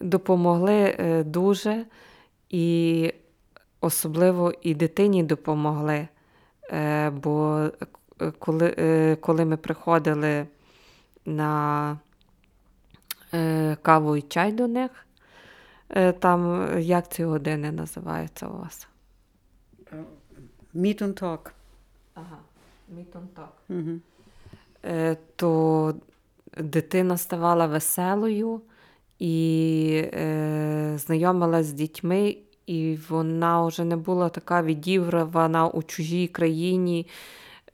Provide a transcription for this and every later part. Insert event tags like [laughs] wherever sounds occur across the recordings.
Допомогли дуже, і особливо і дитині допомогли. Бо коли коли ми приходили на каву і чай до них, там як ці години називаються у вас? Meet and talk. Ага, meet and talk. Угу. То дитина ставала веселою і е, знайомилась з дітьми, і вона вже не була така відігравана у чужій країні,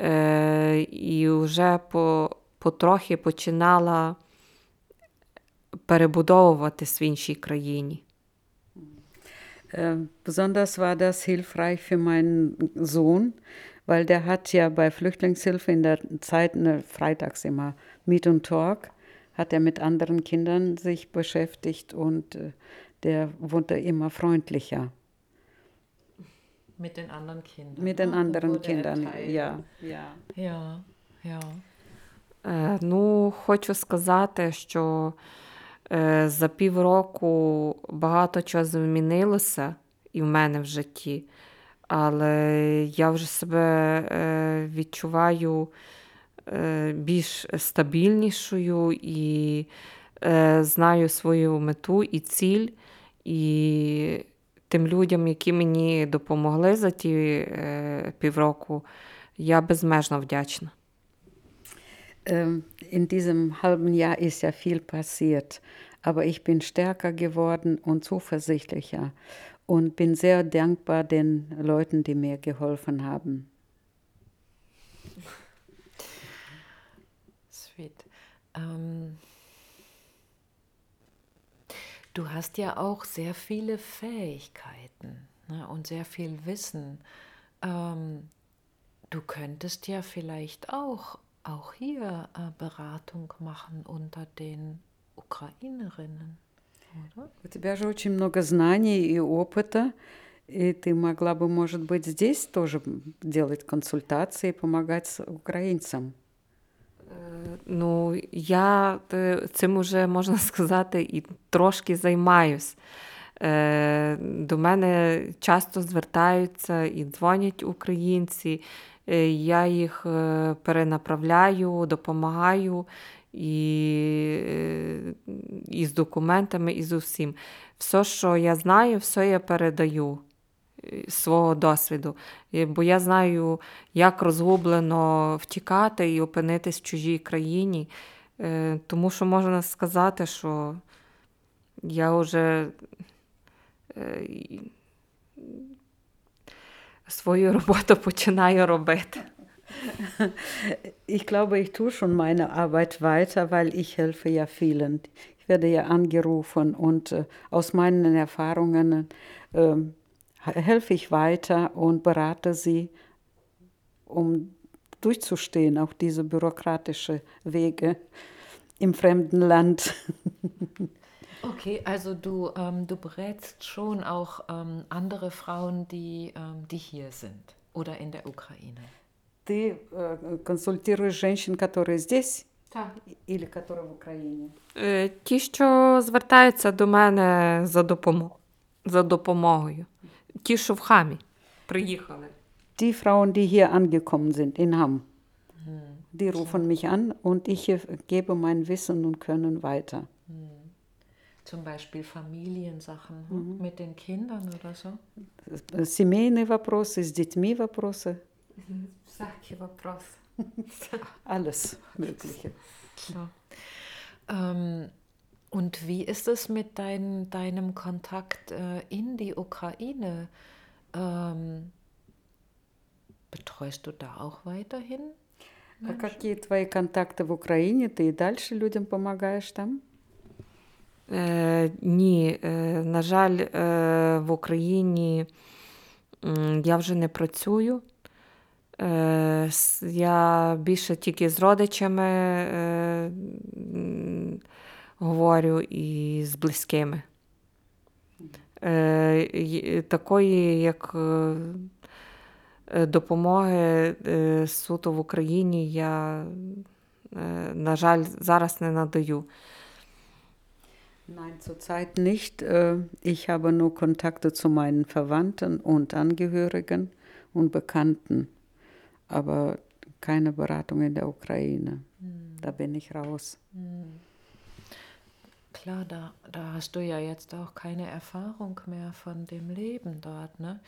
е, і вже по, потрохи починала перебудовуватись в іншій країні. Besonders war das hilfreich für meinen Sohn, weil der hat ja bei Flüchtlingshilfe in der Zeit eine, freitags immer Meet und Talk, hat er mit anderen Kindern sich beschäftigt und der wurde immer freundlicher. Mit den anderen Kindern. Mit den anderen er Kindern, ja, ja. Ja, ja. Е, Ну, хочу сказати, що е, за півроку багато чого змінилося і в мене в житті, але я вже себе е, відчуваю е, більш стабільнішою і е, знаю свою мету і ціль. І тим людям, які мені допомогли за ті е, півроку, я безмежно вдячна. Ähm, In diesem halben Jahr ist ja viel passiert, aber ich bin stärker geworden und zuversichtlicher und bin sehr dankbar den Leuten, die mir geholfen haben. Ähm, du hast ja auch sehr viele Fähigkeiten ne, und sehr viel Wissen. Ähm, du könntest ja vielleicht auch, auch hier äh, Beratung machen unter den Ukrainerinnen, oder? У тебя же очень много знаний и опыта, и ты могла бы, может быть, здесь тоже делать консультации, помогать с- украинцам. Ну, я е, цим уже можна [laughs] сказати і трошки займаюсь. Е, До мене часто звертаються і дзвонять українці. Е, Я їх е, перенаправляю, допомагаю і, е, і з документами, і з усім. Все, що я знаю, все я передаю е, свого досвіду. Бо я знаю, як розгублено втікати і опинитись в чужій країні. Е, Тому що можна сказати, що я вже е, свою роботу [laughs] починаю робити. Ich glaube, ich tue schon meine Arbeit weiter, weil ich helfe ja vielen. Ich werde ja angerufen und äh, aus meinen Erfahrungen ähm, helfe ich weiter und berate sie, um durchzustehen, auch diese bürokratische Wege im fremden Land. [laughs] Okay, also du, ähm, du berätst schon auch ähm, andere Frauen, die, ähm, die hier sind oder in der Ukraine. Ты э, консультируешь женщин, которые здесь Так. или которые в Украине? Е, Ті, що звертаються до мене за, допомо- за допомогою. Ті, що в хамі приїхали. Die Frauen, die hier angekommen sind in Hamm, die rufen mich an und ich äh, gebe mein Wissen und Können weiter. Zum Beispiel Familiensachen hm, mit den Kindern oder so. Э, Семейные вопросы, с детьми вопросы, Всякі вопроси. alles Mögliche. Klar. Ähm, und wie ist es mit dein, deinem Kontakt äh, in die Ukraine? Ähm, betreust du da auch weiterhin? А какие твои контакты в Украине? Ты и дальше людям помогаешь там? Е, ні, е, на жаль, е, в Україні я вже не працюю. Е, я більше тільки з родичами е, говорю і з близькими. Е, такої, як е, е, допомоги е, суто в Україні, я, е, на жаль, зараз не надаю. Nein, zurzeit nicht. Äh, Ich habe nur Kontakte zu meinen Verwandten und Angehörigen und Bekannten, aber keine Beratung in der Ukraine. Da bin ich raus. Klar, da, da hast du ja jetzt auch keine Erfahrung mehr von dem Leben dort. Ne?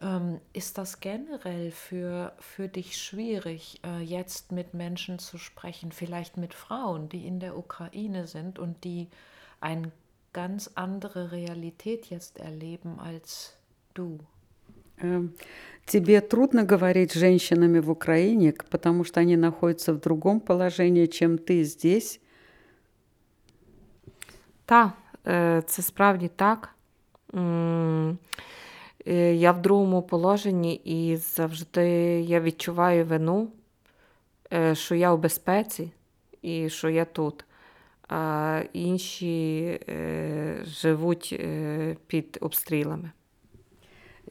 Ähm, ist das generell für, für dich schwierig, äh, jetzt mit Menschen zu sprechen, vielleicht mit Frauen, die in der Ukraine sind und die eine ganz andere Realität jetzt erleben als du? Эм, Тебе трудно говорить с женщинами в Украине, к- потому что они находятся в другом положении, чем ты здесь. Так, е, це справді так. Е, Я в другому положенні і завжди я відчуваю вину, е, що я у безпеці і що я тут. А інші живуть під обстрілами.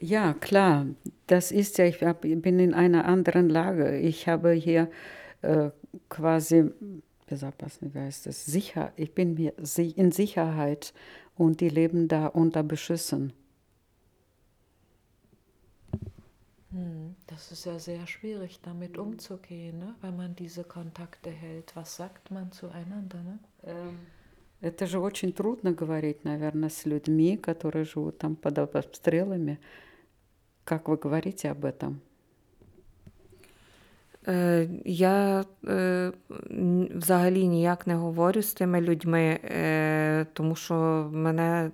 Ja, klar, das ist ja, ich bin in einer anderen Lage. Ich habe hier äh, quasi, wie sagt das, wie heißt das, sicher, ich bin hier si- in Sicherheit und die leben da unter Beschüssen. Hm, Das ist ja sehr schwierig, damit umzugehen, ne? wenn man diese Kontakte hält. Was sagt man zueinander? Ne? Эм, Это же очень трудно говорить, наверное, с людьми, которые живут там под обстрелами. Как вы говорите об этом? Е, Я е, взагалі ніяк не говорю з тими людьми, е, тому що мене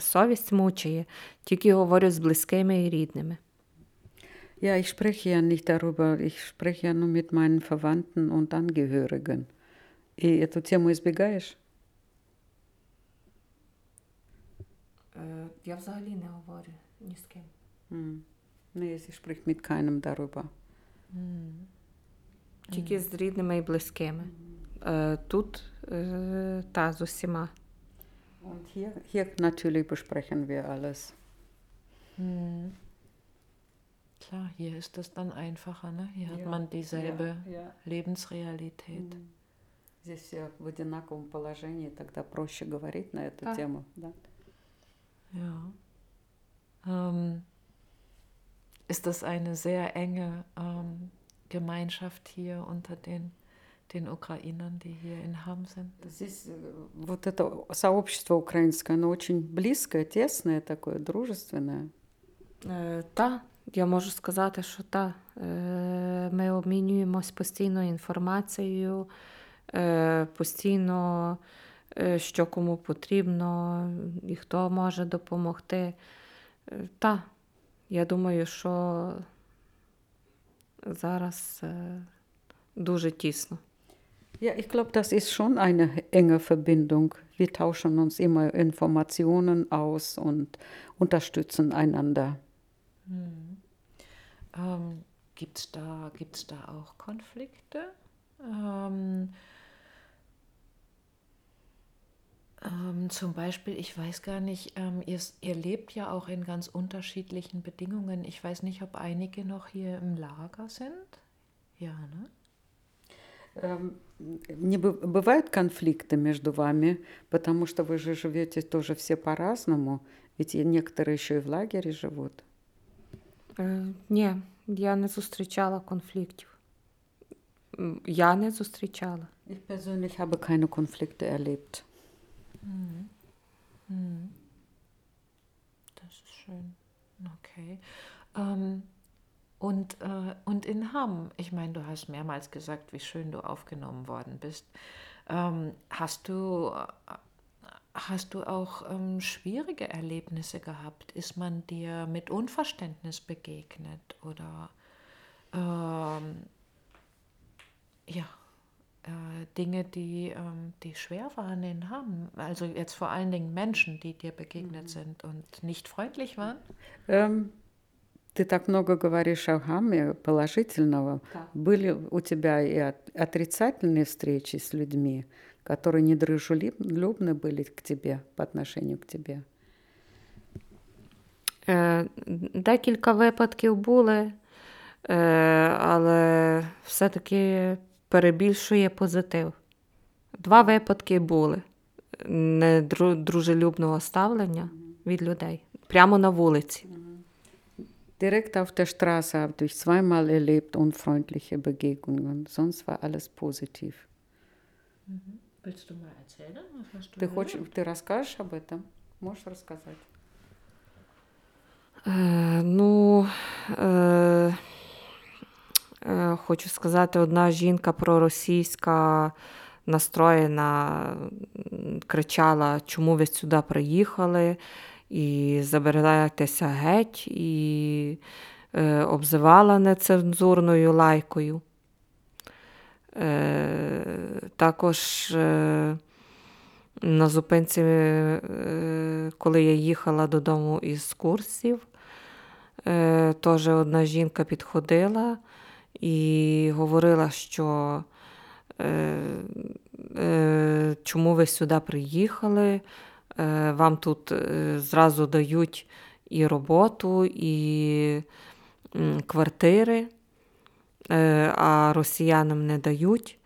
совість мучає, тільки говорю з близькими і рідними. Ja, ich spreche ja nicht darüber, ich spreche ja nur mit meinen Verwandten und Angehörigen. И эту тему избегаешь? Я взагалі не говорю ні з ким. Hm. Nee, sie spricht mit keinem darüber. Тільки з рідними і близькими. Е, Тут е, та з усіма. Und hier, hier natürlich besprechen wir alles. Hm. Klar, hier ist es dann einfacher, ne? Hier hat Ja, man dieselbe Ja, ja. Lebensrealität. М. Здесь все в одинаковом положении, тогда проще говорить на эту Да. тему. Да. Ja. Ähm, ist das eine sehr enge ähm, Gemeinschaft hier unter den, den Ukrainern, die hier in Ham sind? Здесь э, вот это сообщество украинское, оно очень близкое, тесное такое, дружественное. Е, Та, я можу сказати, що та. Е, Ми обмінюємось постійно інформацією, е, постійно, що кому потрібно, і хто може допомогти. Та, я думаю, що зараз е, дуже тісно. Ja, ich glaube, das ist schon eine enge Verbindung. Wir tauschen uns immer Informationen aus und unterstützen einander. Ähm, Gibt es da, gibt's da auch Konflikte? Ähm, ähm, zum Beispiel, ich weiß gar nicht, ähm, ihr, s- ihr lebt ja auch in ganz unterschiedlichen Bedingungen. Ich weiß nicht, ob einige noch hier im Lager sind. Ja, ne? Эм, Не бы- бывают конфликты между вами, потому что вы же живете тоже все по-разному, ведь и некоторые еще и в лагере живут. Е, Ні, я не зустрічала конфліктів. М, Я не зустрічала. Ich persönlich habe keine Konflikte erlebt. Das ist schön. Okay. Ähm, und, äh, und in Hamm, ich meine, du hast mehrmals gesagt, wie schön du aufgenommen worden bist. Ähm, hast du, äh, hast du auch ähm, schwierige Erlebnisse gehabt? Ist man dir mit Unverständnis begegnet oder ähm, ja, Dinge, die, ähm, die schwer waren in Hamm? Also jetzt vor allen Dingen Menschen, die dir begegnet sind und nicht freundlich waren? Эм, Ты так много говоришь о Хаме положительного. Так. Были у тебя и от- отрицательные встречи с людьми, которые недружелюбны были к тебе, по отношению к тебе? Е, Декілька випадків були, але все-таки перебільшує позитив. Два випадки були. недружелюбного ставлення від людей. Прямо на вулиці. Direkt auf der Straße habe ich zweimal erlebt unfreundliche Begegnungen. Sonst war alles positiv. Willst du mal erzählen? Was hast du Ты, хочешь, ты расскажешь об этом? Можешь рассказать? Е, ну, е, е, хочу сказати, одна жінка проросійська настроєна, кричала, чому ви сюди приїхали, і забирайтеся геть, і е, обзивала нецензурною лайкою. Е, також е, на зупинці, е, коли я їхала додому із курсів, е, теж одна жінка підходила і говорила, що е, е, чому ви сюди приїхали, е, вам тут е, зразу дають і роботу, і квартири, е, а росіянам не дають.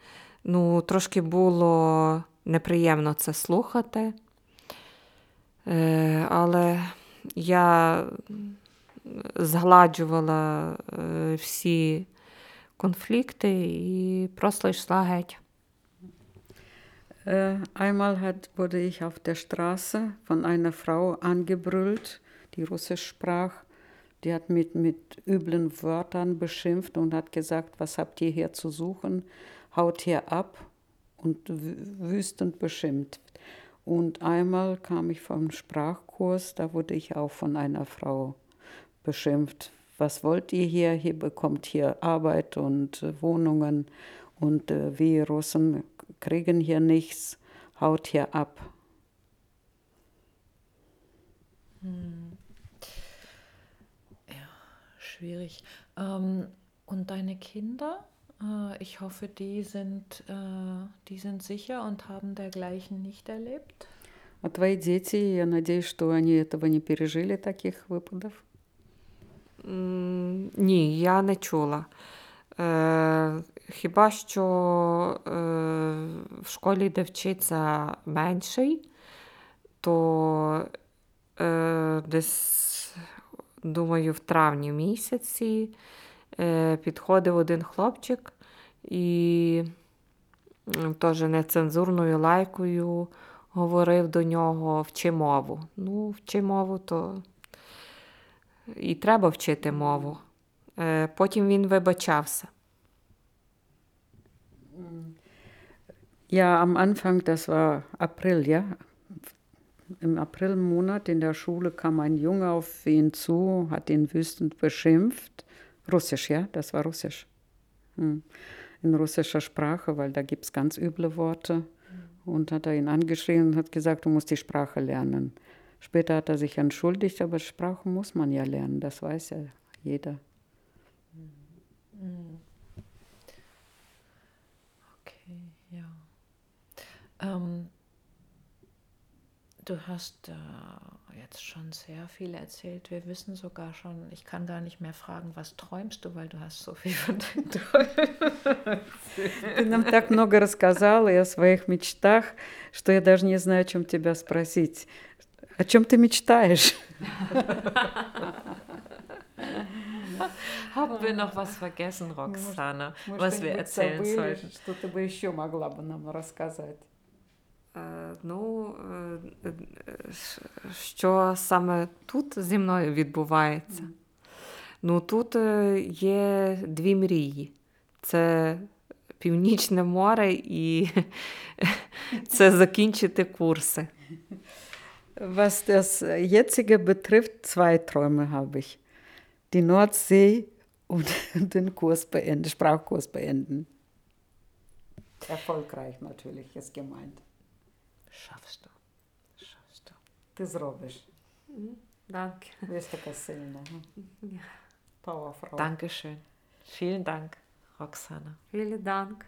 Ну, трошки було неприємно це слухати. Е, але я згладжувала всі конфлікти і просто йшла геть. Äh, einmal hat, wurde ich auf der Straße von einer Frau angebrüllt, die Russisch sprach. Die hat mit, mit üblen Wörtern beschimpft und hat gesagt, was habt ihr hier zu suchen? Haut hier ab und wü- wüstend beschimpft. Und einmal kam ich vom Sprachkurs, da wurde ich auch von einer Frau beschimpft. Was wollt ihr hier? Hier bekommt hier Arbeit und äh, Wohnungen und äh, wir Russen kriegen hier nichts, haut hier ab. Schwierig. Ähm, und deine Kinder? Äh, ich hoffe, die sind, äh, die sind sicher und haben dergleichen nicht erlebt. А твои дети, я надеюсь, что они этого не пережили, таких выпадов? Ні, я не чула. Е, хіба що е, в школі, де вчиться менший, то е, десь, думаю, в травні місяці е, підходив один хлопчик і теж нецензурною лайкою говорив до нього вчи мову. Ну, вчи мову, то і треба вчити мову. Е, Потім він вибачався. Ja, am Anfang, das war April, ja. Im Aprilmonat in der Schule kam ein Junge auf ihn zu, hat ihn wüstend beschimpft. Russisch, ja, das war Russisch. Hm. In russischer Sprache, weil da gibt es ganz üble Worte. Und hat er ihn angeschrien und hat gesagt, du musst die Sprache lernen. Später hat er sich entschuldigt, aber Sprache muss man ja lernen, das weiß ja jeder. Okay, ja. Ähm, du hast äh, jetzt schon sehr viel erzählt. Wir wissen sogar schon, ich kann gar nicht mehr fragen, was träumst du, weil du hast so viel von deinen Träumen. Ты нам так много рассказала и о своих мечтах, что я даже не знаю, о чем тебя спросить. О чем ты мечтаешь? Haben wir noch was vergessen, Roxana, was wir erzählen sollten? Что ты бы еще могла бы нам рассказать? Е, Ну, е, е, ш- що саме тут зі мною відбувається? Ну, тут е, є дві мрії: це Північне море і [laughs] це закінчити курси. Was das jetzige betrifft, zwei Träume habe ich. Die Nordsee und [laughs] den Kurs beenden, Sprachkurs beenden. Erfolgreich natürlich ist gemeint. Schaffst du. Schaffst du. Das robisch. Mhm, danke. Du das sehen. Ne? Ja. Powerfrau. Dankeschön. Vielen Dank, Roxana. Vielen Dank.